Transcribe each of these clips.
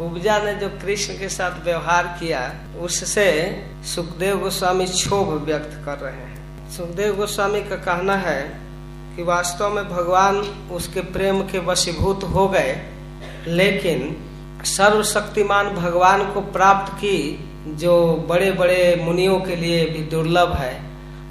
कुब्जा ने जो कृष्ण के साथ व्यवहार किया, उससे सुखदेव गोस्वामी क्षोभ व्यक्त कर रहे हैं। सुखदेव गोस्वामी का कहना है कि वास्तव में भगवान उसके प्रेम के वशीभूत हो गए, लेकिन सर्वशक्तिमान भगवान को प्राप्त की जो बड़े बड़े मुनियों के लिए भी दुर्लभ है,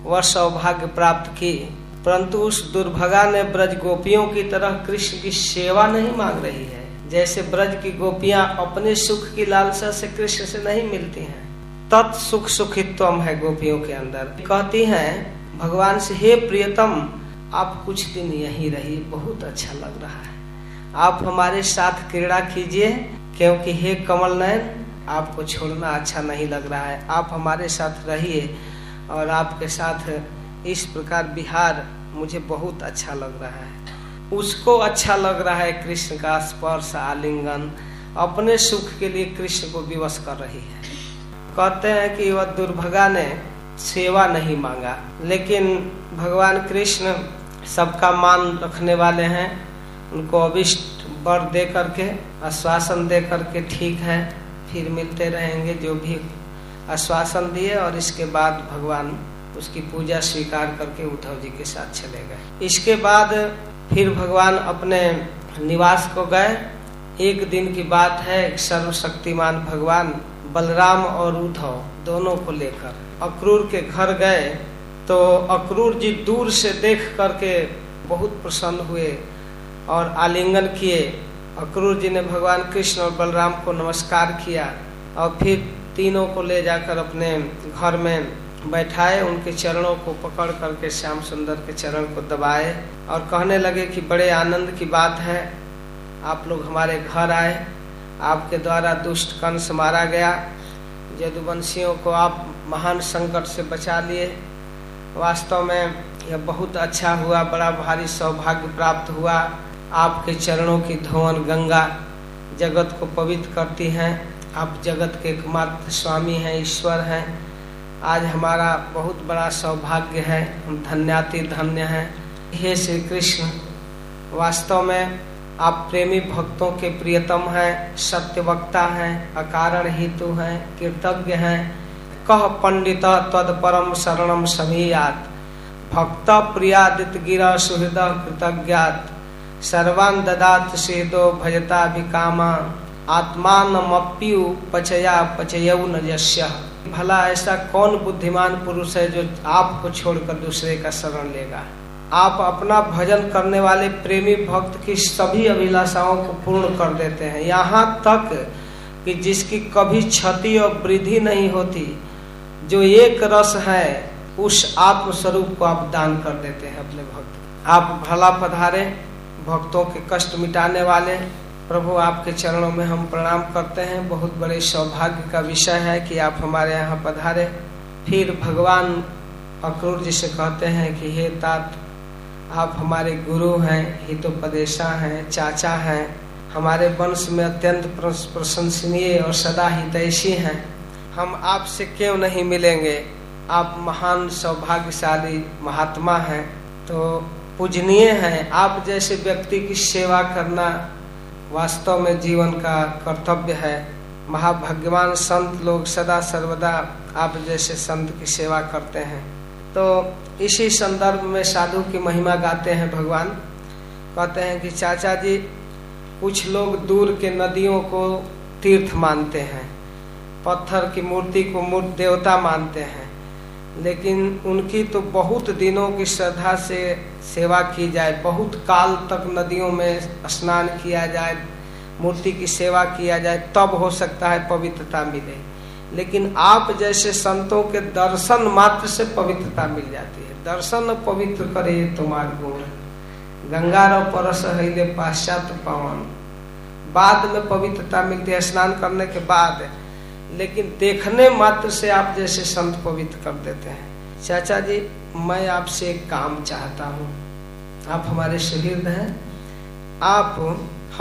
वह सौभाग्य प्राप्त की। परंतु उस दुर्भगा ने ब्रज गोपियों की तरह कृष्ण की सेवा नहीं मांग रही है। जैसे ब्रज की गोपियाँ अपने सुख की लालसा से कृष्ण से नहीं मिलती हैं। तत् सुख सुखित्वम है गोपियों के अंदर। कहती हैं, भगवान से, हे प्रियतम, आप कुछ दिन यहीं रहिए, बहुत अच्छा लग रहा है। आप हमारे साथ क्रीड़ा कीजिए, क्योंकि हे कमल नयन, आपको छोड़ना अच्छा नहीं लग रहा है। आप हमारे साथ रहिए और आपके साथ इस प्रकार बिहार मुझे बहुत अच्छा लग रहा है। उसको अच्छा लग रहा है कृष्ण का स्पर्श, आलिंगन, अपने सुख के लिए कृष्ण को विवश कर रही है। कहते हैं कि वह दुर्भगा ने सेवा नहीं मांगा, लेकिन भगवान कृष्ण सबका मान रखने वाले हैं। उनको अभिष्ट वर दे करके, आश्वासन दे करके ठीक है, फिर मिलते रहेंगे, जो भी आश्वासन दिए और इसके बाद भगवान उसकी पूजा स्वीकार करके उद्धव जी के साथ चले गए। इसके बाद फिर भगवान अपने निवास को गए। एक दिन की बात है, सर्वशक्तिमान भगवान बलराम और उद्धव दोनों को लेकर अक्रूर के घर गए। तो अक्रूर जी दूर से देख करके बहुत प्रसन्न हुए और आलिंगन किए। अक्रूर जी ने भगवान कृष्ण और बलराम को नमस्कार किया और फिर तीनों को ले जाकर अपने घर में बैठाए, उनके चरणों को पकड़ करके श्याम सुंदर के चरण को दबाए और कहने लगे कि बड़े आनंद की बात है। आप लोग हमारे घर आए। आपके द्वारा दुष्ट कंस मारा गया। यदुवंशियों को आप महान संकट से बचा लिए। वास्तव में यह बहुत अच्छा हुआ, बड़ा भारी सौभाग्य प्राप्त हुआ। आपके चरणों की धोवन गंगा जगत को पवित्र करती हैं। आप जगत के एकमात्र स्वामी हैं, ईश्वर हैं। आज हमारा बहुत बड़ा सौभाग्य है, हम धन्याति धन्य हैं। हे श्री कृष्ण वास्तव में आप प्रेमी भक्तों के प्रियतम हैं, सत्य वक्ता हैं, अकारण हेतु हैं, कृतज्ञ हैं। कह पंडित तद परम शरणम समीयात, भक्त प्रियादित गिरा सुहृद कृतज्ञात। सर्वान ददात सेदो भजता भी कामा आत्मानमप्यु पचया पचयऊ नजस्य भला ऐसा कौन बुद्धिमान पुरुष है जो आपको छोड़कर दूसरे का शरण लेगा? आप अपना भजन करने वाले प्रेमी भक्त की सभी अभिलाषाओं को पूर्ण कर देते हैं। यहाँ तक कि जिसकी कभी क्षति और वृद्धि नहीं होती, जो एक रस है, उस आत्म स्वरूप को आप दान कर देते हैं अपने भक्त। आप भला पधारे, भक्तों के कष्ट मिटाने वाले प्रभु, आपके चरणों में हम प्रणाम करते हैं। बहुत बड़े सौभाग्य का विषय है कि आप हमारे यहाँ पधारे। फिर भगवान अक्रूर जी से कहते हैं कि, हे तात, आप हमारे गुरु हैं, हितोपदेशा हैं, चाचा हैं। हमारे वंश में अत्यंत प्रशंसनीय और सदा हितैषी हैं। हम आपसे क्यों नहीं मिलेंगे? आप महान, सौभाग्यशाली महात्मा हैं। तो पूजनीय हैं। आप जैसे व्यक्ति की सेवा करना वास्तव में जीवन का कर्तव्य है। महाभाग्यवान संत लोग सदा सर्वदा आप जैसे संत की सेवा करते हैं। तो इसी संदर्भ में साधु की महिमा गाते हैं भगवान। कहते हैं कि चाचा जी, कुछ लोग दूर के नदियों को तीर्थ मानते हैं। पत्थर की मूर्ति को मूर्त देवता मानते हैं। लेकिन उनकी तो बहुत दिनों की श्रद्धा से सेवा की जाए, बहुत काल तक नदियों में स्नान किया जाए, मूर्ति की सेवा किया जाए, तब हो सकता है पवित्रता मिले। लेकिन आप जैसे संतों के दर्शन मात्र से पवित्रता मिल जाती है। दर्शन पवित्र करे तुम्हार गुण। गंगा रो परस हिले पाश्चात पवन। बाद में पवित्रता मिलती है, स्नान करने के बाद लेकिन देखने मात्र से आप जैसे संत पवित्र कर देते हैं। चाचा जी, मैं आपसे एक काम चाहता हूँ। आप हमारे शरीर हैं। आप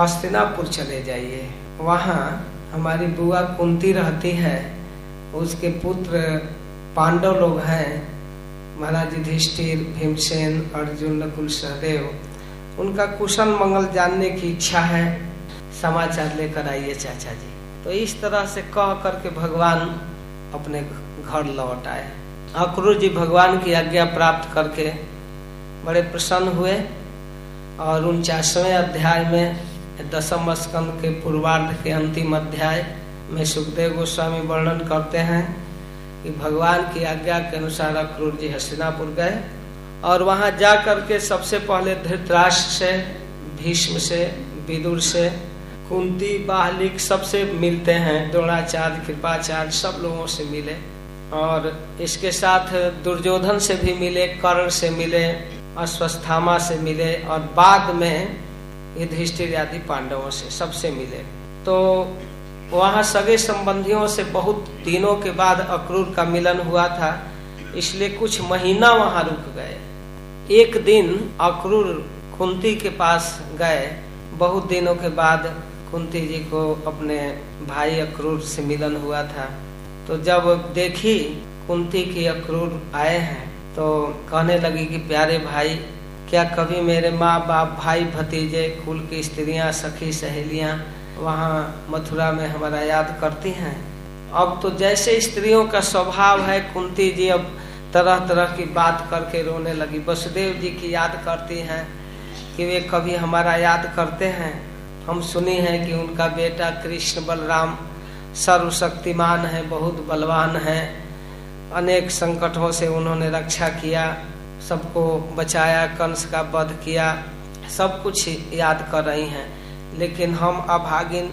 हस्तिनापुर चले जाइए। वहाँ हमारी बुआ कुंती रहती है। उसके पुत्र पांडव लोग हैं। महाराज युधिष्ठिर, भीमसेन, अर्जुन, नकुल सहदेव। उनका कुशल मंगल जानने की इच्छा है। समाचार लेकर आइए चाचा जी। तो इस तरह से कह करके भगवान अपने घर लौट आए। अक्रूर जी भगवान की आज्ञा प्राप्त करके बड़े प्रसन्न हुए और उनचासवें अध्याय में, दसम स्कंद के पूर्वार्ध के अंतिम अध्याय में सुखदेव गोस्वामी वर्णन करते हैं कि भगवान की आज्ञा के अनुसार अक्रूर जी हस्तिनापुर गए और वहाँ जा करके सबसे पहले धृतराष्ट्र से, भीष्म से, विदुर से कुंती, बाहलिक सबसे मिलते हैं। द्रोणाचार्य, कृपाचार्य सब लोगों से मिले और इसके साथ दुर्योधन से भी मिले, कर्ण से मिले, अश्वस्थामा से मिले और बाद में युधिष्ठिर आदि पांडवों से सबसे मिले। तो वहाँ सगे संबंधियों से बहुत दिनों के बाद अक्रूर का मिलन हुआ था, इसलिए कुछ महीना वहाँ रुक गए। एक दिन अक्रूर कुंती के पास गए, बहुत दिनों के बाद कुंती जी को अपने भाई अक्रूर से मिलन हुआ था। तो जब देखी कुंती की अक्रूर आए हैं तो कहने लगी कि प्यारे भाई, क्या कभी मेरे माँ बाप भाई भतीजे, कुल की स्त्रियाँ, सखी सहेलियाँ वहाँ मथुरा में हमारा याद करती हैं? अब तो जैसे स्त्रियों का स्वभाव है, कुंती जी अब तरह तरह की बात करके रोने लगी। वसुदेव जी की याद करती हैं कि वे कभी हमारा याद करते हैं? हम सुनी है कि उनका बेटा कृष्ण बलराम सर्वशक्तिमान है, बहुत बलवान है। अनेक संकटों से उन्होंने रक्षा किया, सबको बचाया, कंस का वध किया, सब कुछ याद कर रही हैं। लेकिन हम अभागिन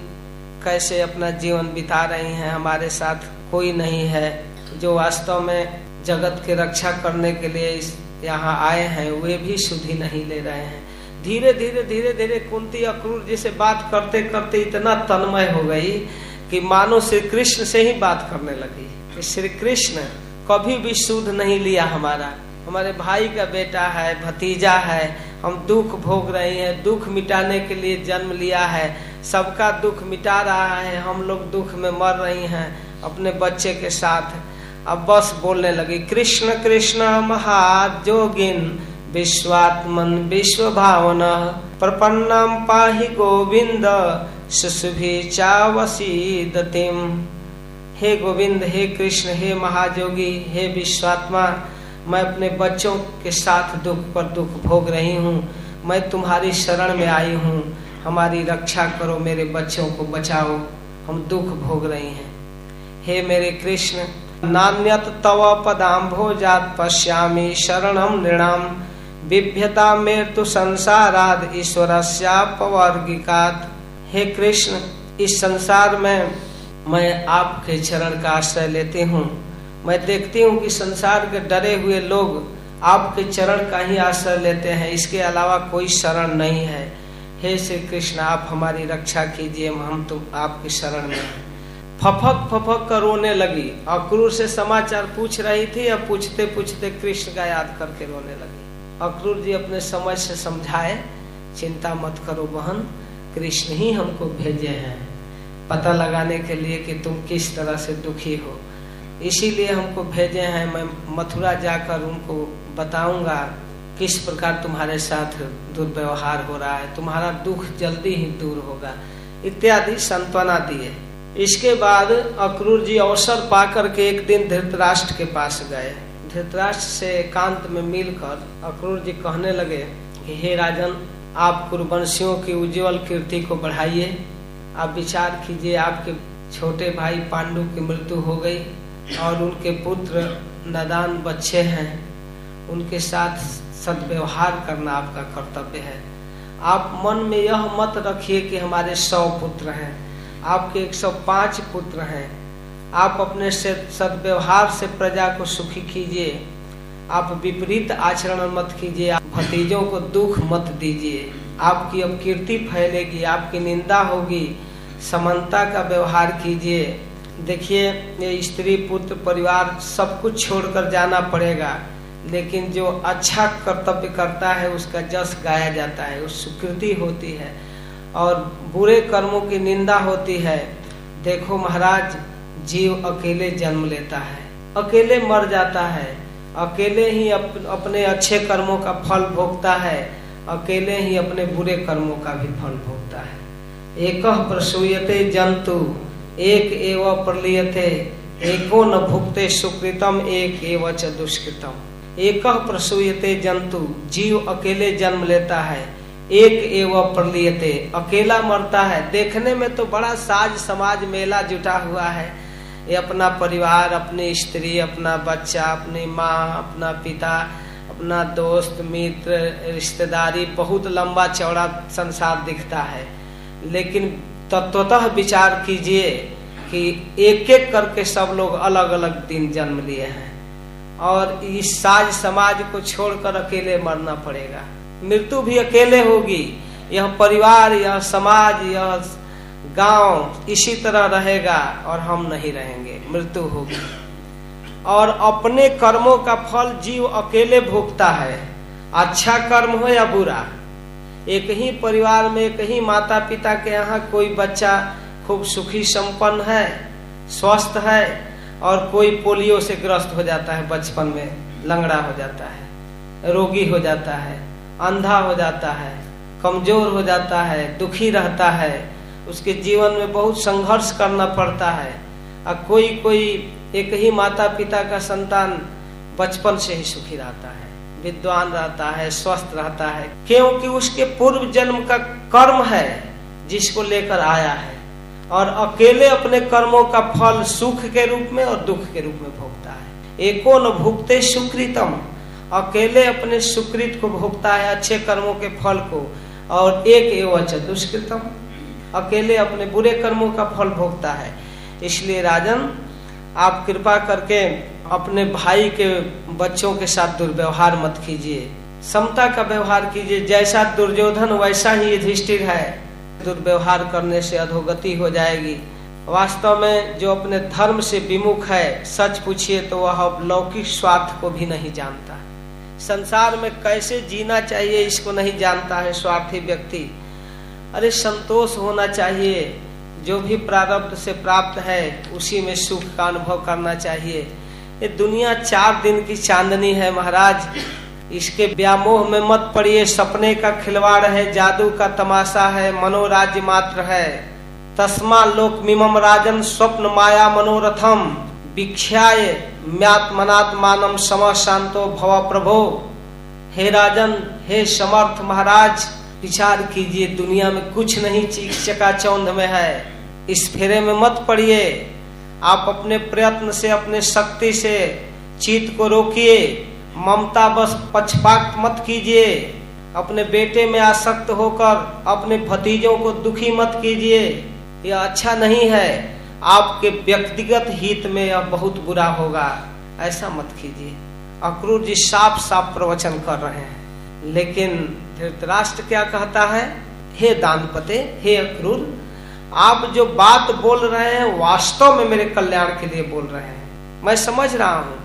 कैसे अपना जीवन बिता रही हैं, हमारे साथ कोई नहीं है, जो वास्तव में जगत की रक्षा करने के लिए यहाँ आए हैं, वे भी शुद्धि नहीं ले रहे हैं। धीरे धीरे धीरे धीरे कुंती अक्रूर जी से बात करते करते इतना तन्मय हो गई कि मानो श्री कृष्ण से ही बात करने लगी। श्री कृष्ण कभी भी शुद्ध नहीं लिया हमारा। हमारे भाई का बेटा है, भतीजा है, हम दुख भोग रहे हैं, दुख मिटाने के लिए जन्म लिया है। सबका दुख मिटा रहा है, हम लोग दुख में मर रही हैं अपने बच्चे के साथ। अब बस बोलने लगी, कृष्ण कृष्ण, महाजोगिन विश्वात्मन विश्व भावना प्रपन्नम पाहि गोविंद, सुसुभि हे गोविंद, हे कृष्ण, हे महाजोगी हे विश्वात्मा, मैं अपने बच्चों के साथ दुख पर दुख भोग रही हूँ। मैं तुम्हारी शरण में आई हूँ। हमारी रक्षा करो, मेरे बच्चों को बचाओ। हम दुख भोग रही हैं। हे मेरे कृष्ण, नान्यत तव पदाम्भोजात पश्यामी शरणम नृणाम। बिभ्यता में तो संसाराद ईश्वर पवर्गिकात हे कृष्ण, इस संसार में मैं आपके चरण का आश्रय लेती हूँ। मैं देखती हूँ कि संसार के डरे हुए लोग आपके चरण का ही आश्रय लेते हैं। इसके अलावा कोई शरण नहीं है। हे श्री कृष्ण, आप हमारी रक्षा कीजिए, हम तुम आपकी शरण में फफक फफक कर रोने लगी। अक्रूर से समाचार पूछ रही थी अब पूछते पूछते कृष्ण का याद करके रोने लगी? अक्रूर जी अपने समझ से समझाए, चिंता मत करो बहन, कृष्ण ही हमको भेजे हैं। पता लगाने के लिए कि तुम किस तरह से दुखी हो। इसीलिए हमको भेजे हैं, मैं मथुरा जाकर उनको बताऊँगा किस प्रकार तुम्हारे साथ दुर्व्यवहार हो रहा है। तुम्हारा दुख जल्दी ही दूर होगा। इत्यादि सांत्वना दिए। इसके बाद अक्रूर जी अवसर पाकर के एक दिन धृतराष्ट्र के पास गए। धृतराष्ट्र से एकांत में मिलकर अक्रूर जी कहने लगे हे राजन, आप कुरुवंशियों की उज्जवल कीर्ति को बढ़ाइए। आप विचार कीजिए, आपके छोटे भाई पांडु की मृत्यु हो गई और उनके पुत्र नदान बच्चे हैं। उनके साथ सदव्यवहार करना आपका कर्तव्य है। आप मन में यह मत रखिए कि हमारे सौ पुत्र हैं। आपके 105 पुत्र हैं। आप अपने से सदव्यवहार से प्रजा को सुखी कीजिए। आप विपरीत आचरण मत कीजिए। आप भतीजों को दुख मत दीजिए। आपकी अब कीर्ति फैलेगी, आपकी निंदा होगी। समानता का व्यवहार कीजिए। देखिए, ये स्त्री, पुत्र, परिवार सब कुछ छोड़कर जाना पड़ेगा, लेकिन जो अच्छा कर्तव्य करता है, उसका जस गाया जाता है, उस स्वीकृति होती है और बुरे कर्मों की निंदा होती है। देखो महाराज जीव अकेले जन्म लेता है। अकेले मर जाता है। अकेले ही अप, अपने अच्छे कर्मों का फल भोगता है। अकेले ही अपने बुरे कर्मों का भी फल भोगता है। एक प्रसूयते जंतु एक एव प्रलियते एको न भुगते सुकृतम एक एव च दुष्कृतम। एक प्रसूयते जंतु जीव अकेले जन्म लेता है। एक एवं प्रलियते अकेला मरता है। देखने में तो बड़ा साज समाज मेला जुटा हुआ है। ये अपना परिवार, अपनी स्त्री, अपना बच्चा, अपनी माँ, अपना पिता, अपना दोस्त, मित्र, रिश्तेदारी, बहुत लंबा चौड़ा संसार दिखता है। लेकिन तत्वतः विचार कीजिए कि एक एक करके सब लोग अलग अलग दिन जन्म लिए हैं। और इस साज समाज को छोड़कर अकेले मरना पड़ेगा। मृत्यु भी अकेले होगी। यह परिवार, यह समाज, यह गाँव इसी तरह रहेगा और हम नहीं रहेंगे। मृत्यु होगी। और अपने कर्मों का फल जीव अकेले भोगता है। अच्छा कर्म हो या बुरा, एक ही परिवार में, एक ही माता पिता के यहाँ कोई बच्चा खूब सुखी संपन्न है, स्वस्थ है, और कोई पोलियो से ग्रस्त हो जाता है बचपन में, लंगड़ा हो जाता है, रोगी हो जाता है, अंधा हो जाता है, कमज़ोर हो जाता है, दुखी रहता है उसके जीवन में बहुत संघर्ष करना पड़ता है। और कोई कोई एक ही माता पिता का संतान बचपन से ही सुखी रहता है, विद्वान रहता है, स्वस्थ रहता है। क्योंकि उसके पूर्व जन्म का कर्म है जिसको लेकर आया है। और अकेले अपने कर्मों का फल सुख के रूप में और दुख के रूप में भोगता है। एको न भुगते सुकृतम? अकेले अपने सुकृत को भोगता है, अच्छे कर्मों के फल को। और एक एवं दुष्कृतम अकेले अपने बुरे कर्मों का फल भोगता है। इसलिए राजन, आप कृपा करके अपने भाई के बच्चों के साथ दुर्व्यवहार मत कीजिए। समता का व्यवहार कीजिए। जैसा दुर्योधन, वैसा ही युधिष्ठिर है। दुर्व्यवहार करने से अधोगति हो जाएगी। वास्तव में जो अपने धर्म से विमुख है, सच पूछिए तो वह लौकिक स्वार्थ को भी नहीं जानता। संसार में कैसे जीना चाहिए, इसको नहीं जानता है स्वार्थी व्यक्ति। अरे संतोष होना चाहिए। जो भी प्रारब्ध से प्राप्त है, उसी में सुख का अनुभव करना चाहिए। ये दुनिया चार दिन की चांदनी है, महाराज। इसके व्यामोह में मत पड़िए। सपने का खिलवाड़ है, जादू का तमाशा है मनोराज्य मात्र है। तस्मा लोक मिमम राजन स्वप्न माया मनोरथम। विख्याय म्यात्मनात्मानम सम शांतो भव प्रभो। हे राजन, हे समर्थ महाराज। विचार कीजिए, दुनिया में कुछ नहीं चका चौंध में है। इस फेरे में मत पड़िए। आप अपने प्रयत्न से, अपने शक्ति से चीत को रोकिए। ममता बस पक्षपात मत कीजिए। अपने बेटे में आसक्त होकर, अपने भतीजों को दुखी मत कीजिए। यह अच्छा नहीं है। आपके व्यक्तिगत हित में यह बहुत बुरा होगा। ऐसा मत कीजिए। अक्रूर जी साफ़ साफ़ प्रवचन कर रहे हैं। लेकिन धृतराष्ट्र क्या कहता है? हे दानपते, हे अक्रूर, आप जो बात बोल रहे हैं, वास्तव में मेरे कल्याण के लिए बोल रहे हैं। मैं समझ रहा हूँ।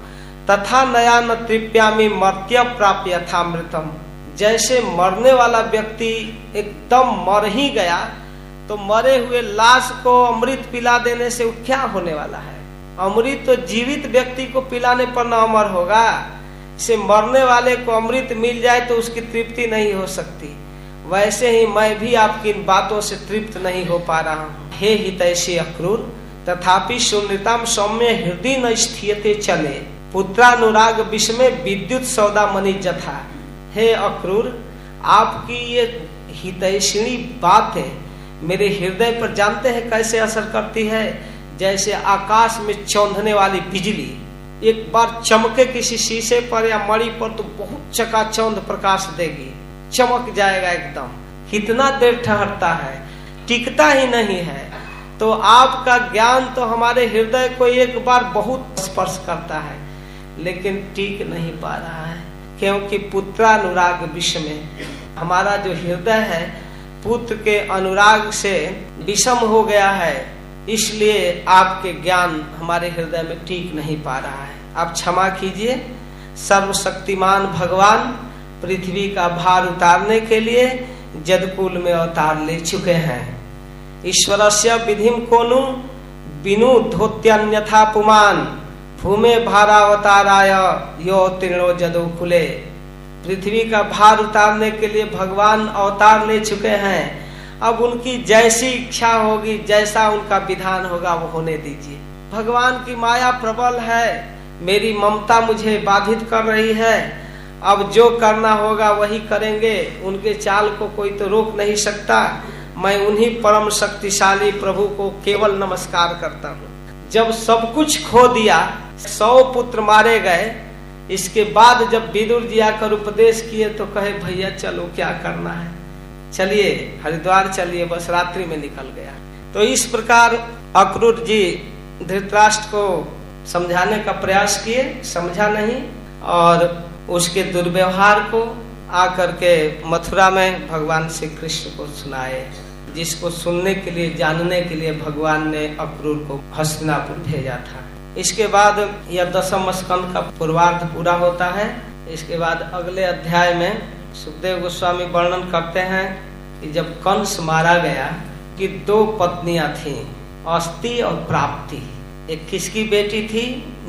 तथा नया न तृप्यामी मर्त्य प्राप्त यथामृतम। जैसे मरने वाला व्यक्ति एकदम मर ही गया तो मरे हुए लाश को अमृत पिला देने से क्या होने वाला है? अमृत तो जीवित व्यक्ति को पिलाने पर न अमर होगा। से मरने वाले को अमृत मिल जाए तो उसकी तृप्ति नहीं हो सकती। वैसे ही मैं भी आपकी इन बातों से तृप्त नहीं हो पा रहा हूँ। हे हितैषी अक्रूर, तथापि सुनृतम सौम्य हृदय न स्थियते चले। पुत्रानुराग विष में विद्युत सौदा मनी जथा। हे अक्रूर, आपकी ये हितैषिणी बात है मेरे हृदय पर जानते हैं कैसे असर करती है? जैसे आकाश में चौंधने वाली बिजली। एक बार चमके किसी शीशे पर या मणि पर तो बहुत चकाचौंध प्रकाश देगी। चमक जाएगा एकदम। कितना देर ठहरता है? टिकता ही नहीं है। तो आपका ज्ञान तो हमारे हृदय को एक बार बहुत स्पर्श करता है, लेकिन टिक नहीं पा रहा है, क्योंकि पुत्रानुराग विषय में हमारा जो हृदय है, पुत्र के अनुराग से विषम हो गया है। इसलिए आपके ज्ञान हमारे हृदय में ठीक नहीं पा रहा है। आप क्षमा कीजिए। सर्वशक्तिमान भगवान, पृथ्वी का भार उतारने के लिए जदकुल में अवतार ले चुके हैं। ईश्वर से विधि कोनु बिनु धोत्यन्यथा पुमान। भूमे भारावताराय यो तीर्णो जदो खुले पृथ्वी का भार उतारने के लिए भगवान अवतार ले चुके हैं। अब उनकी जैसी इच्छा होगी, जैसा उनका विधान होगा, वो होने दीजिए। भगवान की माया प्रबल है। मेरी ममता मुझे बाधित कर रही है। अब जो करना होगा, वही करेंगे। उनके चाल को कोई तो रोक नहीं सकता। मैं उन्हीं परम शक्तिशाली प्रभु को केवल नमस्कार करता हूँ। जब सब कुछ खो दिया, सौ पुत्र मारे गए, इसके बाद जब विदुर जी आकर उपदेश किए तो कहे, भैया, चलो, क्या करना है? चलिए, हरिद्वार चलिए, बस रात्रि में निकल गया। तो इस प्रकार अक्रूर जी धृतराष्ट्र को समझाने का प्रयास किए, समझा नहीं, और उसके दुर्व्यवहार को आकर के मथुरा में भगवान श्री कृष्ण को सुनाए, जिसको सुनने के लिए, जानने के लिए भगवान ने अक्रूर को हस्तिनापुर भेजा था। इसके बाद यह दसम स्कंद का पूर्वार्ध पूरा होता है। इसके बाद अगले अध्याय में सुखदेव गोस्वामी वर्णन करते हैं कि जब कंस मारा गया कि दो पत्नियाँ थी, अस्थि और प्राप्ति। एक किसकी बेटी थी?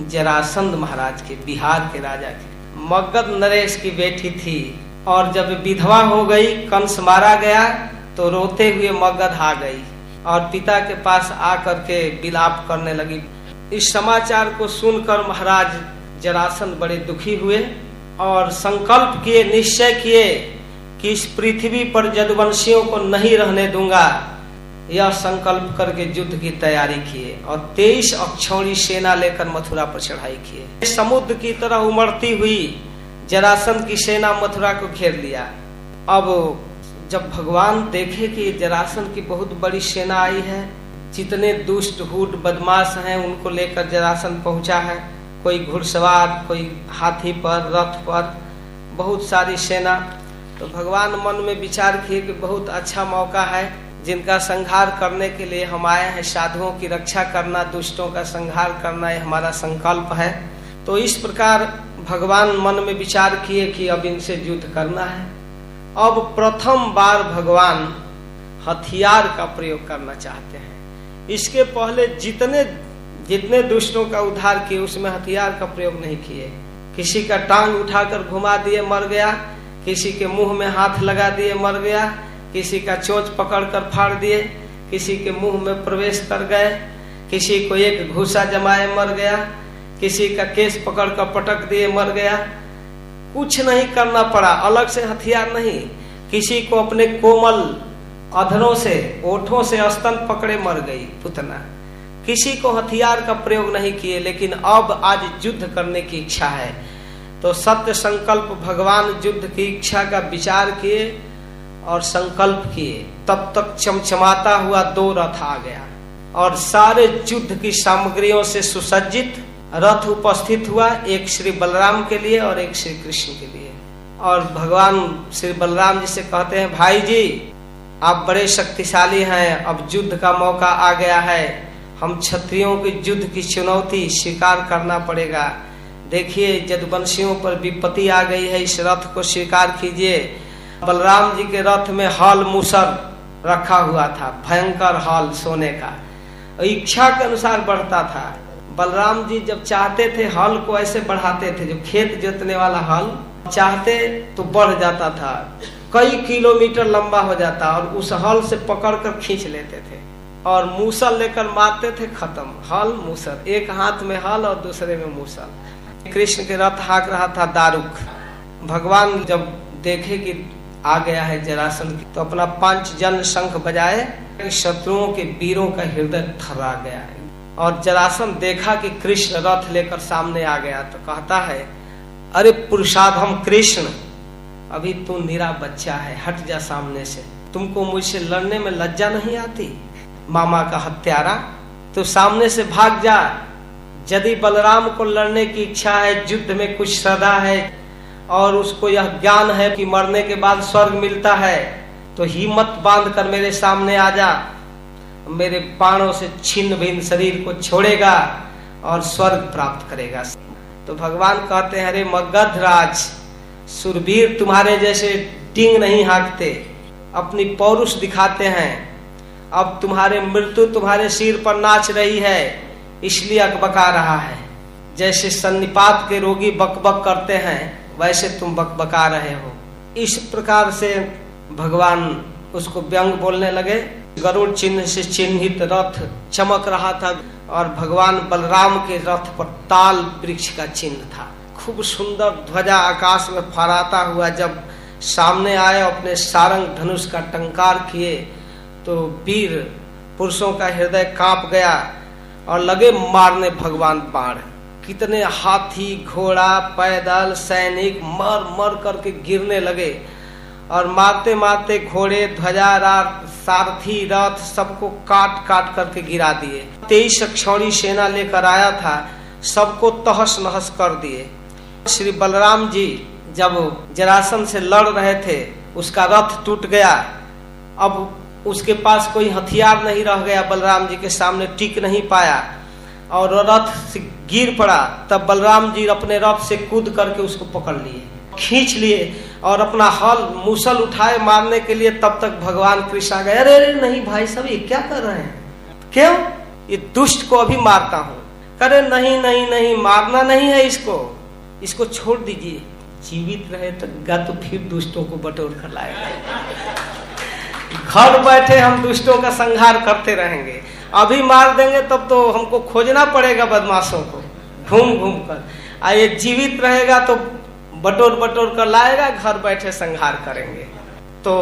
जरासंध महाराज के, बिहार के राजा के। मगध नरेश की बेटी थी। और जब विधवा हो गई, कंस मारा गया तो रोते हुए मगध आ गई और पिता के पास आकर के विलाप करने लगी। इस समाचार को सुनकर महाराज जरासन बड़े दुखी हुए। और संकल्प किए, निश्चय किए कि इस पृथ्वी पर जदवंशियों को नहीं रहने दूँगा। यह संकल्प करके युद्ध की तैयारी किए और तेईस अक्षौणी सेना लेकर मथुरा पर चढ़ाई किए। समुद्र की तरह उमड़ती हुई जरासन की सेना मथुरा को घेर लिया। अब जब भगवान देखे कि जरासन की बहुत बड़ी सेना आई है, जितने दुष्ट, हुट, बदमाश हैं, उनको लेकर जरासन पहुँचा है कोई घुड़सवार, कोई हाथी पर, रथ पर, बहुत सारी सेना। तो भगवान मन में विचार किए कि बहुत अच्छा मौका है जिनका संहार करने के लिए हम आए हैं। साधुओं की रक्षा करना, दुष्टों का संहार करना ये हमारा संकल्प है। तो इस प्रकार भगवान मन में विचार किए कि अब इनसे युद्ध करना है। अब प्रथम बार भगवान हथियार का प्रयोग करना चाहते हैं। इसके पहले जितने जितने दुष्टों का उद्धार किए, उसमें हथियार का प्रयोग नहीं किए। किसी का टांग उठाकर घुमा दिए, मर गया। किसी के मुँह में हाथ लगा दिए, मर गया। किसी का चोच पकड़कर फाड़ दिए। किसी के मुँह में प्रवेश कर गए। किसी को एक घूसा जमाए, मर गया। किसी का केस पकड़कर पटक दिए, मर गया। कुछ नहीं करना पड़ा, अलग से हथियार नहीं। किसी को अपने कोमल अधरों से, ओठों से स्तन पकड़े, मर गई पुतना। किसी को हथियार का प्रयोग नहीं किए, लेकिन अब आज युद्ध करने की इच्छा है। तो सत्य संकल्प भगवान युद्ध की इच्छा का विचार किए और संकल्प किए। तब तक चमचमाता हुआ दो रथ आ गया और सारे युद्ध की सामग्रियों से सुसज्जित रथ उपस्थित हुआ, एक श्री बलराम के लिए और एक श्री कृष्ण के लिए। और भगवान श्री बलराम जी से कहते हैं, भाई जी, आप बड़े शक्तिशाली हैं, अब युद्ध का मौका आ गया है। हम क्षत्रियों के युद्ध की चुनौती स्वीकार करना पड़ेगा। देखिए, जदवंशियों पर विपत्ति आ गई है, इस रथ को स्वीकार कीजिए। बलराम जी के रथ में हल मुसर रखा हुआ था, भयंकर हल सोने का। इच्छा के अनुसार बढ़ता था। बलराम जी जब चाहते थे, हल को ऐसे बढ़ाते थे जो खेत जोतने वाला हल चाहते तो बढ़ जाता था। कई किलोमीटर लंबा हो जाता और उस हल से पकड़ कर खींच लेते थे। और मूसल लेकर मारते थे, खत्म। हल, मूसल। एक हाथ में हल और दूसरे में मूसल। कृष्ण के रथ हाक रहा था दारुक। भगवान जब देखे कि आ गया है जरासन तो अपना पाँच जन शंख बजाए, शत्रुओं के वीरों का हृदय थर्रा गया और जरासन देखा कि कृष्ण रथ लेकर सामने आ गया तो कहता है, अरे पुरुषाधम कृष्ण। अभी तू निरा बच्चा है, हट जा सामने से। तुमको मुझसे लड़ने में लज्जा नहीं आती? मामा का हत्यारा तो सामने से भाग जा। यदि बलराम को लड़ने की इच्छा है, युद्ध में कुछ श्रद्धा है, और उसको यह ज्ञान है कि मरने के बाद स्वर्ग मिलता है तो हिम्मत बाँध कर मेरे सामने आ जा। मेरे पाणों से छिन्न भिन्न शरीर को छोड़ेगा और स्वर्ग प्राप्त करेगा। तो भगवान कहते हैं, अरे मगध राज सुरवीर तुम्हारे जैसे टिंग नहीं हाँकते। अपनी पौरुष दिखाते हैं अब तुम्हारे मृत्यु तुम्हारे सिर पर नाच रही है, इसलिए अकबका रहा है। जैसे सन्निपात के रोगी बकबक करते हैं, वैसे तुम बकबका रहे हो। इस प्रकार से भगवान उसको व्यंग बोलने लगे। गरुड़ चिन्ह से चिन्हित रथ चमक रहा था और भगवान बलराम के रथ पर ताल वृक्ष का चिन्ह था। खूब सुंदर ध्वजा आकाश में फहराता हुआ जब सामने आए अपने सारंग धनुष का टंकार किए तो वीर पुरुषों का हृदय काँप गया और लगे मारने भगवान बाण। कितने हाथी, घोड़ा, पैदल, सैनिक मर मर करके गिरने लगे और मारते मारते घोड़े, ध्वजा, रात, सारथी, रथ सबको काट काट करके गिरा दिए। तेईस क्षौणी सेना लेकर आया था, सबको तहस नहस कर दिए। श्री बलराम जी जब जरासन से लड़ रहे थे, उसका रथ टूट गया। अब उसके पास कोई हथियार नहीं रह गया, बलराम जी के सामने टिक नहीं पाया और रथ से गिर पड़ा। तब बलराम जी अपने रथ से कूद करके उसको पकड़ लिए, खींच लिए और अपना हल मुसल उठाए मारने के लिए तब तक भगवान कृष्ण आ गए। अरे अरे, नहीं भाई सब ये क्या कर रहे हैं? क्यों? ये दुष्ट को अभी मारता हूँ। करे नहीं नहीं नहीं, मारना नहीं है इसको। इसको छोड़ दीजिए। जीवित रहे तो गा तो फिर दुष्टों को बटोर कर लाएगा। घर बैठे हम दुष्टों का संहार करते रहेंगे। अभी मार देंगे तब तो हमको खोजना पड़ेगा बदमाशों को। घूम घूम कर। आ, ये जीवित रहेगा तो बटोर बटोर कर लाएगा, घर बैठे संहार करेंगे। तो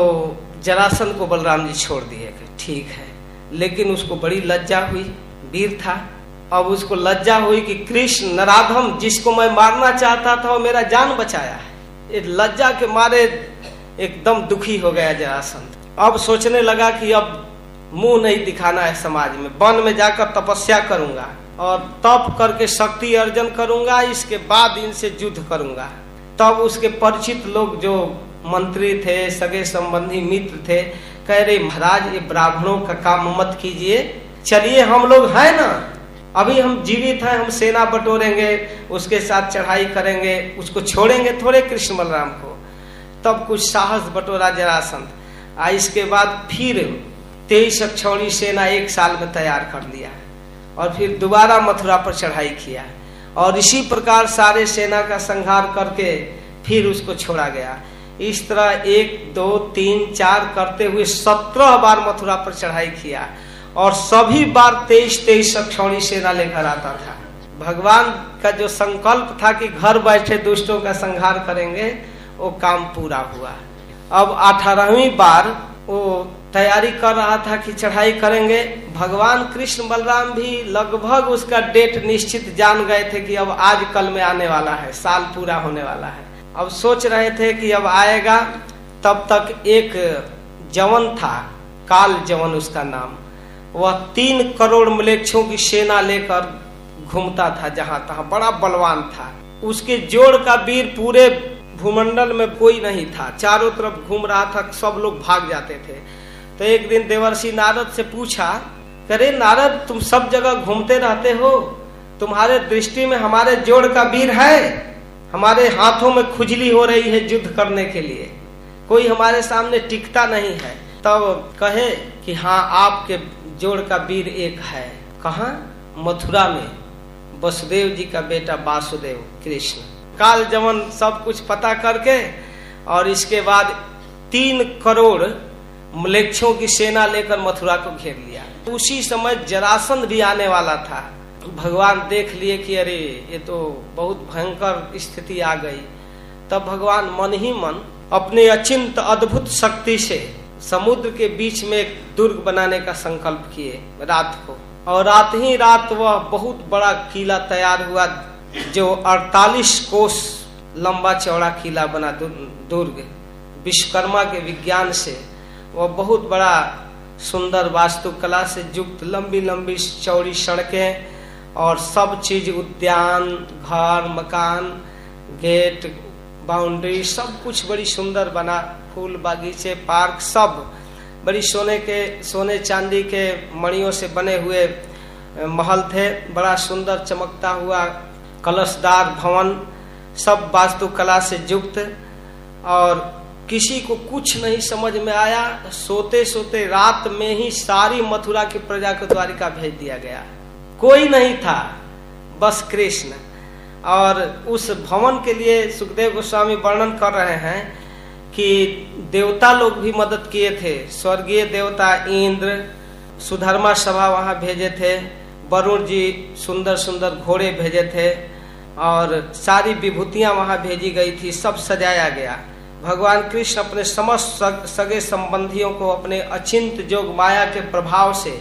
जरासन को बलराम जी छोड़ दिए ठीक है। लेकिन उसको बड़ी लज्जा हुई, वीर था। अब उसको लज्जा हुई कि कृष्ण, नराधम, जिसको मैं मारना चाहता था, वो मेरा जान बचाया है। लज्जा के मारे एकदम दुखी हो गया जरासन अब सोचने लगा कि अब मुँह नहीं दिखाना है समाज में। वन में जाकर तपस्या करूँगा और तप करके शक्ति अर्जन करूँगा, इसके बाद इनसे युद्ध करूँगा। तब उसके परिचित लोग जो मंत्री थे, सगे संबंधी मित्र थे, कह रहे, महाराज, ये ब्राह्मणों का काम मत कीजिए। चलिए, हम लोग हैं ना। अभी हम जीवित हैं, हम सेना बटोरेंगे, उसके साथ चढ़ाई करेंगे, उसको छोड़ेंगे थोड़े कृष्ण बलराम को। तब कुछ साहस बटोरा जरासंत आ इसके बाद फिर तेईस अक्षौणी सेना एक साल में तैयार कर लिया और फिर दोबारा मथुरा पर चढ़ाई किया और इसी प्रकार सारे सेना का संहार करके फिर उसको छोड़ा गया। इस तरह एक, दो, तीन, चार करते हुए सत्रह बार मथुरा पर चढ़ाई किया। और सभी बार तेईस तेईस अक्षौणी सेना लेकर आता था। भगवान का जो संकल्प था कि घर बैठे दुष्टों का संहार करेंगे, वो काम पूरा हुआ। अब अठारहवीं बार वो तैयारी कर रहा था कि चढ़ाई करेंगे। भगवान कृष्ण बलराम भी लगभग उसका डेट निश्चित जान गए थे कि अब आज कल में आने वाला है, साल पूरा होने वाला है। अब सोच रहे थे कि अब आएगा, तब तक एक जवन था, काल जवन उसका नाम। वह तीन करोड़ मलेक्षों की सेना लेकर घूमता था जहाँ तहा, बड़ा बलवान था। उसके जोड़ का वीर पूरे भूमंडल में कोई नहीं था। चारों तरफ़ घूम रहा था, सब लोग भाग जाते थे। तो एक दिन देवर्षि नारद से पूछा, करे नारद, तुम सब जगह घूमते रहते हो? तुम्हारे दृष्टि में हमारे जोड़ का वीर है? हमारे हाथों में खुजली हो रही है युद्ध करने के लिए। कोई हमारे सामने टिकता नहीं है। तब कहे कि हाँ आपके जोड़ का वीर एक है। कहा? मथुरा में। वसुदेव जी का बेटा वासुदेव, कृष्ण। काल जमन सब कुछ पता करके और इसके बाद तीन करोड़ मलेक्षों की सेना लेकर मथुरा को घेर लिया। उसी समय जरासन भी आने वाला था। भगवान देख लिए कि अरे, ये तो बहुत भयंकर स्थिति आ गई। तब भगवान मन ही मन अपने अचिंत अद्भुत शक्ति से समुद्र के बीच में एक दुर्ग बनाने का संकल्प किए रात को। और रात ही रात वह बहुत बड़ा किला तैयार हुआ। जो 48 कोस लंबा चौड़ा किला बना दुर्ग, विश्वकर्मा के विज्ञान से वह बहुत बड़ा सुंदर वास्तुकला से युक्त लंबी लंबी चौड़ी सड़कें और सब चीज़, उद्यान, घर, मकान, गेट, बाउंड्री, सब कुछ बड़ी सुंदर बना। फूल बागीचे, पार्क, सब बड़ी सोने के, सोने चांदी के मणियों से बने हुए महल थे। बड़ा सुंदर चमकता हुआ कलशदार भवन, सब वास्तुकला से युक्त और किसी को कुछ नहीं समझ में आया सोते सोते रात में ही सारी मथुरा की प्रजा को द्वारिका भेज दिया गया। कोई नहीं था, बस कृष्ण। और उस भवन के लिए सुखदेव गोस्वामी वर्णन कर रहे हैं कि देवता लोग भी मदद किए थे। स्वर्गीय देवता इंद्र, सुधर्मा सभा वहाँ भेजे थे। वरुण जी सुंदर सुंदर घोड़े भेजे थे। और सारी विभूतियाँ वहाँ भेजी गई थी, सब सजाया गया। भगवान कृष्ण अपने समस्त सगे संबंधियों को अपने अचिंत जोग माया के प्रभाव से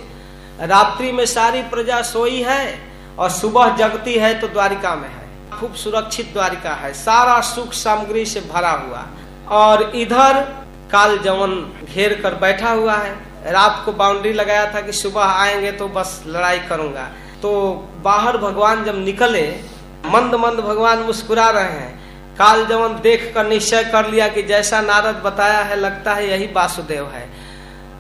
रात्रि में सारी प्रजा सोई है और सुबह जगती है तो द्वारिका में है। खूब सुरक्षित द्वारिका है, सारा सुख सामग्री से भरा हुआ। और इधर काल जवन घेर कर बैठा हुआ है, रात को बाउंड्री लगाया था कि सुबह आएँगे तो बस लड़ाई करूँगा। तो बाहर भगवान जब निकले मंद मंद भगवान मुस्कुरा रहे हैं। काल जवन देख कर निश्चय कर लिया कि जैसा नारद बताया है, लगता है यही वासुदेव है।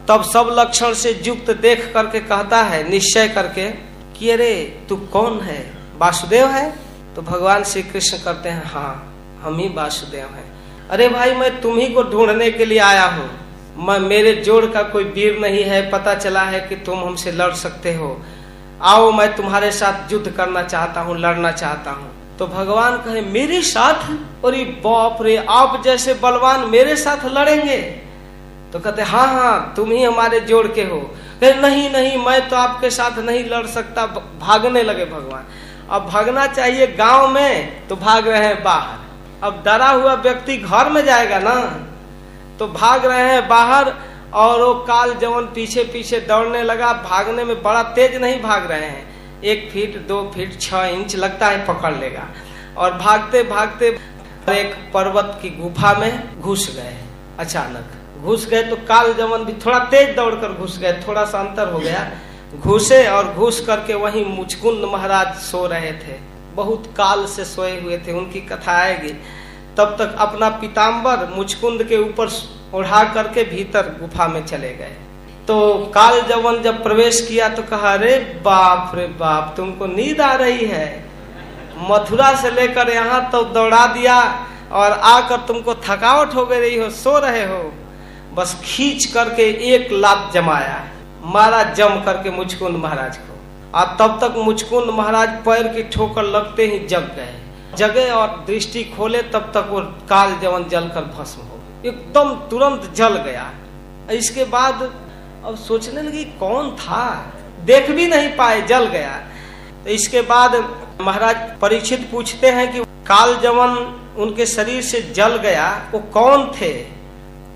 तब सब लक्षण से युक्त देख करके कहता है, निश्चय करके कि अरे, तू कौन है? वासुदेव है? तो भगवान श्री कृष्ण करते हैं हाँ हम ही वासुदेव हैं। अरे भाई, मैं तुम ही को ढूँढने के लिए आया हूँ। मैं, मेरे जोड़ का कोई वीर नहीं है, पता चला है कि तुम हमसे लड़ सकते हो। आओ, मैं तुम्हारे साथ युद्ध करना चाहता हूँ, लड़ना चाहता हूँ। तो भगवान कहे, मेरे साथ? अरे बाप रे, आप जैसे बलवान मेरे साथ लड़ेंगे? तो कहते हाँ हाँ तुम ही हमारे जोड़ के हो। कहे, नहीं नहीं, मैं तो आपके साथ नहीं लड़ सकता। भागने लगे भगवान। अब भागना चाहिए गाँव में तो भाग रहे हैं बाहर। अब डरा हुआ व्यक्ति घर में जाएगा ना? तो भाग रहे हैं बाहर और वो काल जवन पीछे पीछे दौड़ने लगा, भागने में बड़ा तेज नहीं भाग रहे हैं। एक फीट, दो फीट, छह इंच लगता है पकड़ लेगा। और भागते भागते एक पर्वत की गुफा में घुस गए, अचानक। घुस गए तो काल जमन भी थोड़ा तेज दौड़कर घुस गए, थोड़ा सा अंतर हो गया। घुसे और घुस करके वहीं मुचकुंद महाराज सो रहे थे। बहुत काल से सोए हुए थे, उनकी कथा आएगी। तब तक अपना पिताम्बर मुचकुंद के ऊपर उड़ा करके भीतर गुफा में चले गए। तो काल जवन जब प्रवेश किया तो कहा, अरे बाप रे बाप, तुमको नींद आ रही है। मथुरा से लेकर यहाँ तो दौड़ा दिया और आकर तुमको थकावट हो गई रही हो, सो रहे हो। बस खींच करके एक लात जमाया। मारा जम करके मुचकुंद महाराज को। और तब तक मुचकुंद महाराज पैर की ठोकर लगते ही जग गए। जगे और दृष्टि खोले, तब तक वो काल जवन जलकर भस्म हो एकदम तुरंत जल गया। इसके बाद अब सोचने लगी, कौन था? देख भी नहीं पाए, जल गया। तो इसके बाद महाराज परीक्षित पूछते हैं कि काल जवन उनके शरीर से जल गया, वो कौन थे?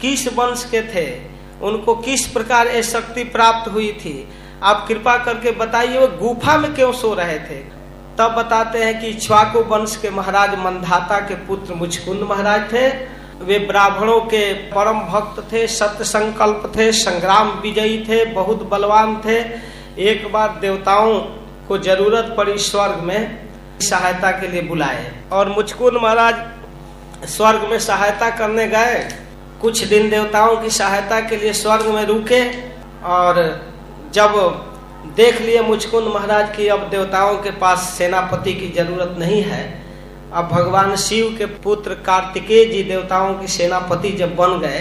किस वंश के थे? उनको किस प्रकार ये शक्ति प्राप्त हुई थी? आप कृपा करके बताइए, वो गुफा में क्यों सो रहे थे? तब बताते हैं कि इच्छवाकु वंश के महाराज मंधाता के पुत्र मुचकुंद महाराज थे। वे ब्राह्मणों के परम भक्त थे सत्य संकल्प थे, संग्राम विजयी थे, बहुत बलवान थे। एक बार देवताओं को ज़रूरत पड़ी स्वर्ग में, सहायता के लिए बुलाए। और मुचकुंद महाराज स्वर्ग में सहायता करने गए। कुछ दिन देवताओं की सहायता के लिए स्वर्ग में रुके और जब देख लिए मुचकुंद महाराज की अब देवताओं के पास सेनापति की ज़रूरत नहीं है अब भगवान शिव के पुत्र कार्तिकेय जी देवताओं की सेनापति जब बन गए,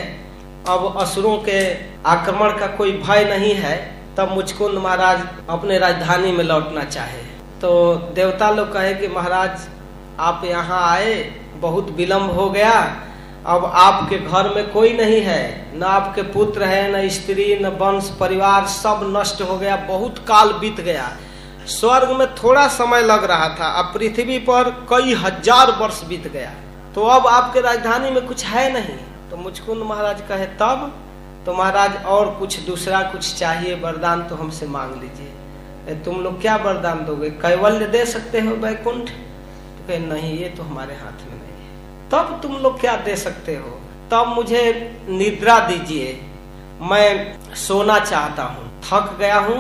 अब असुरों के आक्रमण का कोई भय नहीं है, तब मुचकुंद महाराज अपने राजधानी में लौटना चाहे। तो देवता लोग कहे कि महाराज, आप यहाँ आए, बहुत विलम्ब हो गया, अब आपके घर में कोई नहीं है, न आपके पुत्र है, न स्त्री, न वंश, परिवार सब नष्ट हो गया, बहुत काल बीत गया। स्वर्ग में थोड़ा समय लग रहा था, अब पृथ्वी पर कई हज़ार वर्ष बीत गया। तो अब आपके राजधानी में कुछ है नहीं। तो मुचकुंद महाराज कहे, तब तो महाराज और कुछ दूसरा कुछ चाहिए, वरदान तो हमसे मांग लीजिए। तुम लोग क्या वरदान दोगे? कैवल्य दे सकते हो वैकुंठ? तो कहे, नहीं, ये तो हमारे हाथ में नहीं है। तब तुम लोग क्या दे सकते हो? तब मुझे निद्रा दीजिए। मैं सोना चाहता हूँ। थक गया हूँ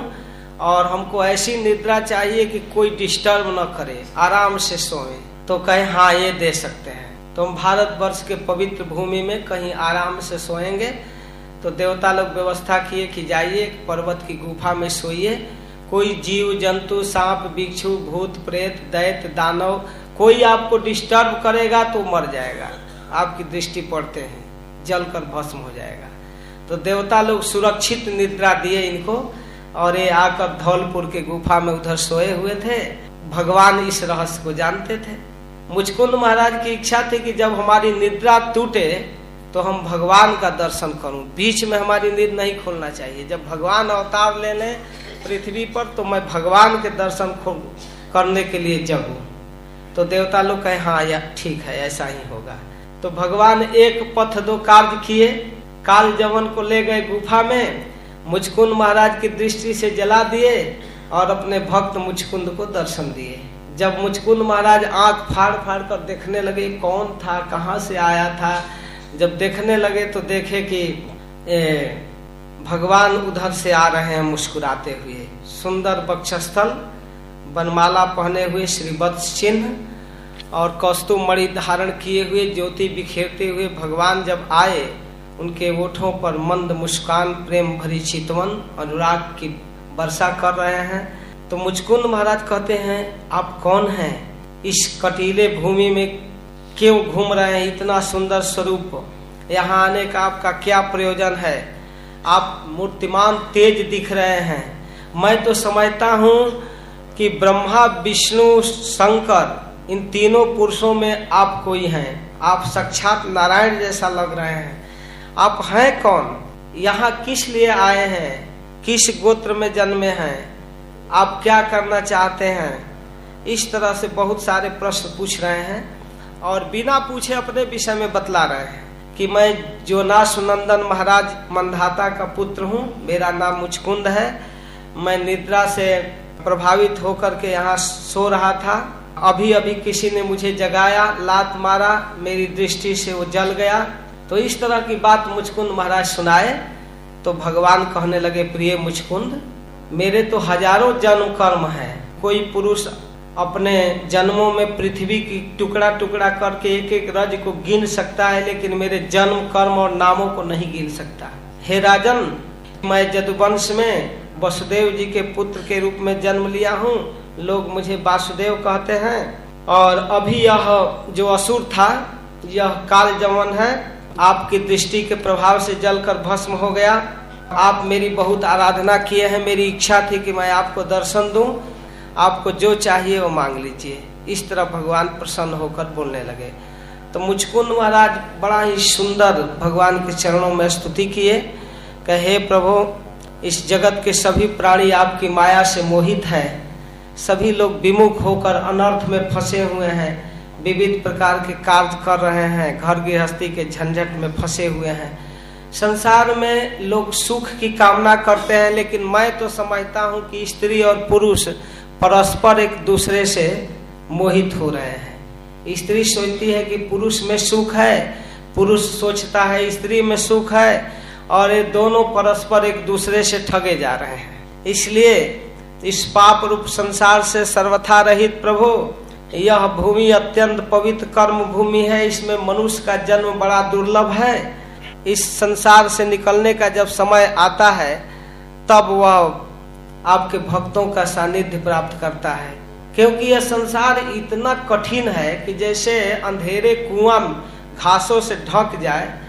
और हमको ऐसी निद्रा चाहिए कि कोई डिस्टर्ब न करे, आराम से सोए। तो कहे हाँ ये दे सकते हैं। तो हम भारत वर्ष के पवित्र भूमि में कहीं आराम से सोएँगे। तो देवता लोग व्यवस्था किए कि जाइए, पर्वत की गुफा में सोइए। कोई जीव, जंतु, सांप बिच्छू भूत, प्रेत दैत दानव, कोई आपको डिस्टर्ब करेगा तो मर जाएगा। आपकी दृष्टि पड़ते हैं, जलकर भस्म हो जाएगा। तो देवता लोग सुरक्षित निद्रा दिए इनको। और ये आकर धौलपुर के गुफा में उधर सोए हुए थे। भगवान इस रहस्य को जानते थे। मुचकुंद महाराज की इच्छा थी कि जब हमारी निद्रा टूटे तो हम भगवान का दर्शन करूँ। बीच में हमारी नींद नहीं खोलना चाहिए। जब भगवान अवतार लेने पृथ्वी पर तो मैं भगवान के दर्शन करने के लिए जगू। तो देवता लोग कहे हाँ या ठीक है, ऐसा ही होगा। तो भगवान एक पथ दो कार्य किए। काल जवन को ले गए गुफा में मुचकुंद महाराज की दृष्टि से जला दिए और अपने भक्त मुचकुंद को दर्शन दिए। जब मुचकुंद महाराज आँख फाड़ फाड़ कर देखने लगे कौन था कहाँ से आया था जब देखने लगे तो देखे कि ए, भगवान उधर से आ रहे हैं मुस्कुराते हुए। सुंदर बक्षस्थल बनमाला पहने हुए श्रीवत्स चिन्ह और कौस्तुम मणि धारण किए हुए ज्योति बिखेरते हुए भगवान जब आए उनके ओठों पर मंद मुस्कान, प्रेम भरी चितवन, अनुराग की वर्षा कर रहे हैं। तो मुचकुंद महाराज कहते हैं, आप कौन हैं? इस कटीले भूमि में क्यों घूम रहे हैं? इतना सुंदर स्वरूप, यहाँ आने का आपका क्या प्रयोजन है? आप मूर्तिमान तेज दिख रहे हैं। मैं तो समझता हूँ कि ब्रह्मा, विष्णु, शंकर, इन तीनों पुरुषों में आप कोई हैं। आप साक्षात नारायण जैसा लग रहे हैं। आप हैं कौन? यहाँ किस लिए आए हैं? किस गोत्र में जन्मे हैं? आप क्या करना चाहते हैं? इस तरह से बहुत सारे प्रश्न पूछ रहे हैं और बिना पूछे अपने विषय में बतला रहे हैं कि मैं जोनास सुनंदन महाराज मंधाता का पुत्र हूँ। मेरा नाम मुचकुंद है। मैं निद्रा से प्रभावित होकर के यहाँ सो रहा था। अभी अभी किसी ने मुझे जगाया, लात मारा, मेरी दृष्टि से वो जल गया। तो इस तरह की बात मुचकुंद महाराज सुनाए तो भगवान कहने लगे, प्रिय मुचकुंद, मेरे तो हज़ारों जन्म कर्म है। कोई पुरुष अपने जन्मों में पृथ्वी की टुकड़ा टुकड़ा करके एक एक रज को गिन सकता है, लेकिन मेरे जन्म कर्म और नामों को नहीं गिन सकता। हे राजन, मैं जदुवंश में वसुदेव जी के पुत्र के रूप में जन्म लिया हूँ। लोग मुझे वासुदेव कहते हैं। और अभी यह जो असुर था, यह काल जमन है। आपकी दृष्टि के प्रभाव से जलकर भस्म हो गया। आप मेरी बहुत आराधना किए हैं। मेरी इच्छा थी कि मैं आपको दर्शन दूँ। आपको जो चाहिए वो मांग लीजिए। इस तरह भगवान प्रसन्न होकर बोलने लगे। तो मुचकुंद महाराज बड़ा ही सुंदर भगवान के चरणों में स्तुति किए। कहे प्रभु, इस जगत के सभी प्राणी आपकी माया से मोहित है। सभी लोग विमुख होकर अनर्थ में फंसे हुए हैं। विविध प्रकार के कार्य कर रहे हैं, घर गृहस्थी के झंझट में फंसे हुए हैं। संसार में लोग सुख की कामना करते हैं, लेकिन मैं तो समझता हूँ कि स्त्री और पुरुष परस्पर एक दूसरे से मोहित हो रहे हैं। स्त्री सोचती है कि पुरुष में सुख है, पुरुष सोचता है स्त्री में सुख है, और ये दोनों परस्पर एक दूसरे से ठगे जा रहे हैं। इसलिए इस पाप रूप संसार से सर्वथा रहित प्रभु यह भूमि अत्यंत पवित्र कर्म भूमि है। इसमें मनुष्य का जन्म बड़ा दुर्लभ है। इस संसार से निकलने का जब समय आता है, तब वह आपके भक्तों का सानिध्य प्राप्त करता है। क्योंकि यह संसार इतना कठिन है कि जैसे अंधेरे कुआँ घासों से ढक जाए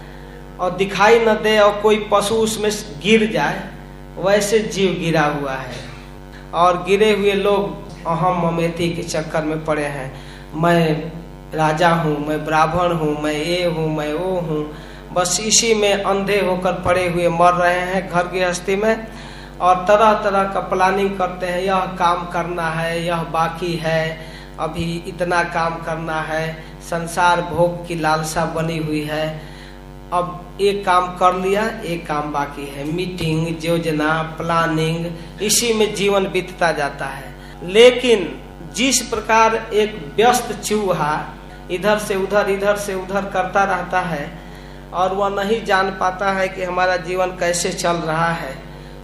और दिखाई न दे और कोई पशु उसमें गिर जाए, वैसे जीव गिरा हुआ है। और गिरे हुए लोग अहम ममेती के चक्कर में पड़े हैं। मैं राजा हूँ, मैं ब्राह्मण हूँ, मैं ये हूँ, मैं वो हूँ। बस इसी में अंधे होकर पड़े हुए मर रहे हैं घर गृहस्थी में। और तरह तरह का प्लानिंग करते हैं, यह काम करना है, यह बाकी है। अभी इतना काम करना है, संसार भोग की लालसा बनी हुई है। अब एक काम कर लिया एक काम बाकी है। मीटिंग योजना प्लानिंग इसी में जीवन बीतता जाता है। लेकिन जिस प्रकार एक व्यस्त चूहा इधर से उधर, इधर से उधर करता रहता है और वह नहीं जान पाता है कि हमारा जीवन कैसे चल रहा है,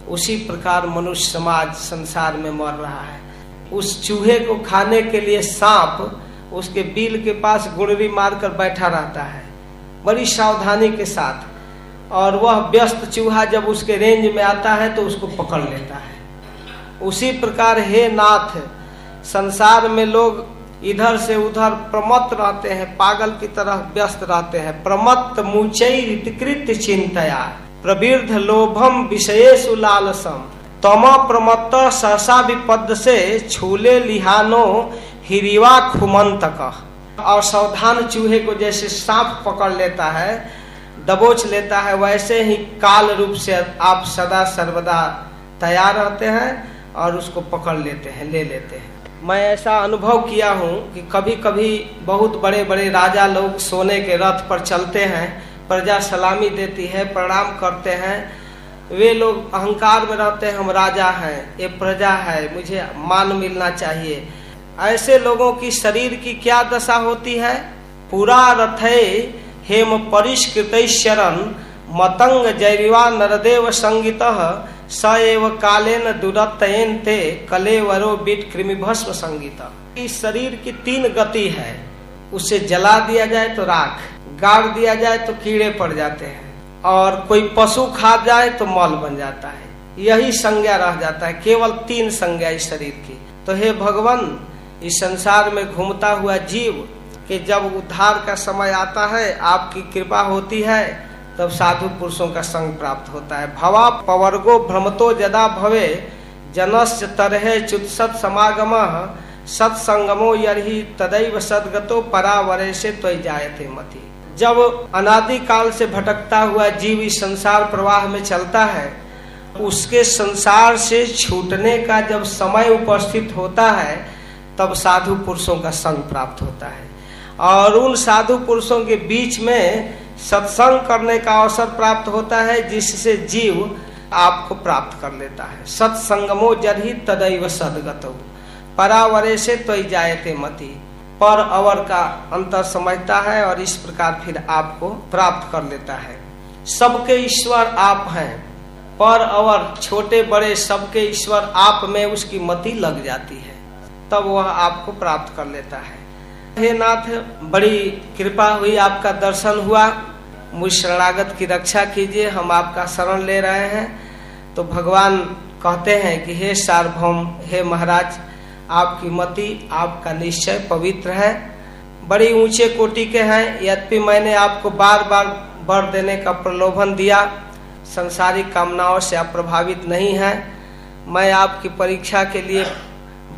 उसी प्रकार मनुष्य समाज संसार में मर रहा है। उस चूहे को खाने के लिए सांप उसके बिल के पास गुड़री मारकर बैठा रहता है, बड़ी सावधानी के साथ। और वह व्यस्त चूहा जब उसके रेंज में आता है तो उसको पकड़ लेता है। उसी प्रकार हे नाथ, संसार में लोग इधर से उधर प्रमत्त रहते हैं, पागल की तरह व्यस्त रहते हैं। प्रमत्त मुचैत चिंतया प्रवृद्ध लोभम विषय लालसम। तम प्रमत्त सहसा विपद से छूले लिहानो हिरिवा खुमंत और सावधान चूहे को जैसे सांप पकड़ लेता है, दबोच लेता है, वैसे ही काल रूप से आप सदा सर्वदा तैयार रहते हैं। और उसको पकड़ लेते हैं, ले लेते हैं। मैं ऐसा अनुभव किया हूँ कि कभी कभी बहुत बड़े बड़े राजा लोग सोने के रथ पर चलते हैं, प्रजा सलामी देती है, प्रणाम करते हैं। वे लोग अहंकार में रहते हैं, हम राजा हैं, ये प्रजा है, मुझे मान मिलना चाहिए। ऐसे लोगों की शरीर की क्या दशा होती है? पूरा रथे हेम परिष्कृत शरण मतंग जैरिवा नरदेव संगीत स एव कालेन दुरतयन ते कले कलेवरो बीट कृमि भस्म संगीत। इस शरीर की तीन गति है। उसे जला दिया जाए तो राख, गाड़ दिया जाए तो कीड़े पड़ जाते हैं, और कोई पशु खा जाए तो मल बन जाता है। यही संज्ञा रह जाता है, केवल तीन संज्ञा इस शरीर की। तो हे भगवान, इस संसार में घूमता हुआ जीव कि जब उद्धार का समय आता है, आपकी कृपा होती है तब साधु पुरुषों का संग प्राप्त होता है। भवा पवर्गो भ्रमतो जदा भवे, जनस्य तरह चुत्सत समागम सत्संगमो यही तदैव सदगतो परावरे से तो जायते मती। जब अनादि काल से भटकता हुआ जीव इस संसार प्रवाह में चलता है, उसके संसार से छूटने का जब समय उपस्थित होता है, तब साधु पुरुषों का संग प्राप्त होता है। और उन साधु पुरुषों के बीच में सत्संग करने का अवसर प्राप्त होता है, जिससे जीव आपको प्राप्त कर लेता है। सत्संगमो जरही तदैव सदगत। परावरे से तो जायते मती। पर अवर का अंतर समझता है और इस प्रकार फिर आपको प्राप्त कर लेता है। सबके ईश्वर आप हैं। पर अवर छोटे बड़े सबके ईश्वर आप में उसकी मति लग जाती है। तब वह आपको प्राप्त कर लेता है। हे नाथ, बड़ी कृपा हुई आपका दर्शन हुआ। मुझ शरणागत की रक्षा कीजिए, हम आपका शरण ले रहे हैं। तो भगवान कहते हैं कि हे सार्वभौम, हे महाराज, आपकी मति, आपका निश्चय पवित्र है। बड़ी ऊँचे कोटि के हैं, यद्यपि मैंने आपको बार बार वर देने का प्रलोभन दिया, संसारिक कामनाओं से आप प्रभावित नहीं है। मैं आपकी परीक्षा के लिए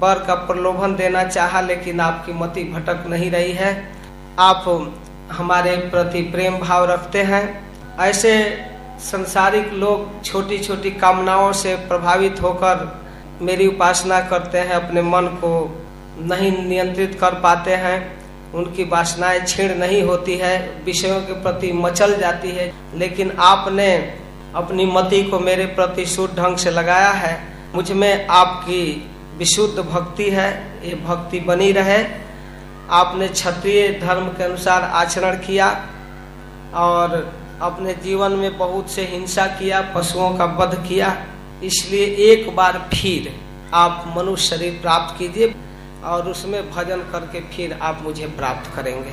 वर का प्रलोभन देना चाहा, लेकिन आपकी मति भटक नहीं रही है। आप हमारे प्रति प्रेम भाव रखते हैं। ऐसे संसारिक लोग छोटी छोटी कामनाओं से प्रभावित होकर मेरी उपासना करते हैं, अपने मन को नहीं नियंत्रित कर पाते हैं। उनकी वासनाएँ छीण नहीं होती है, विषयों के प्रति मचल जाती है। लेकिन आपने अपनी मति को मेरे प्रति शुद्ध ढंग से लगाया है। मुझमें आपकी विशुद्ध भक्ति है, ये भक्ति बनी रहे। आपने क्षत्रिय धर्म के अनुसार आचरण किया और अपने जीवन में बहुत से हिंसा किया, पशुओं का वध किया। इसलिए एक बार फिर आप मनुष्य शरीर प्राप्त कीजिए और उसमें भजन करके फिर आप मुझे प्राप्त करेंगे।